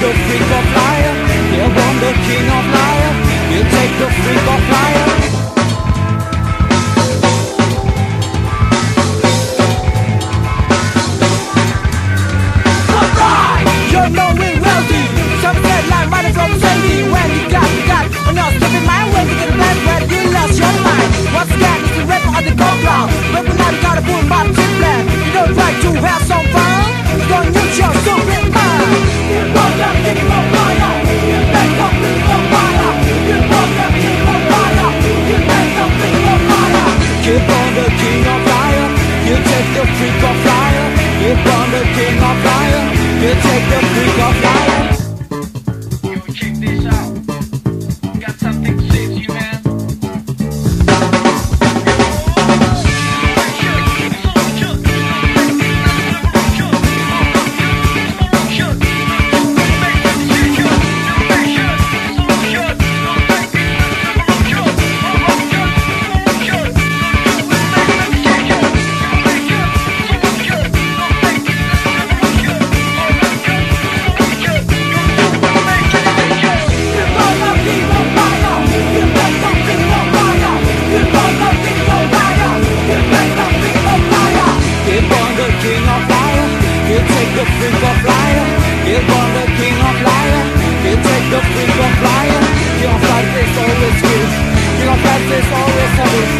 the freak of liar. Yeah, I'm the king of liar. You take the freak of liar. Alright, you know we wealthy. Some said like money from Sandy. When you got, got. When you're stepping my you get left when you lost your mind. Once again, it's the rapper on the go ground. But we now gotta boom, my King of liar. You take the queen of liar. King of life is always good. King of life is always good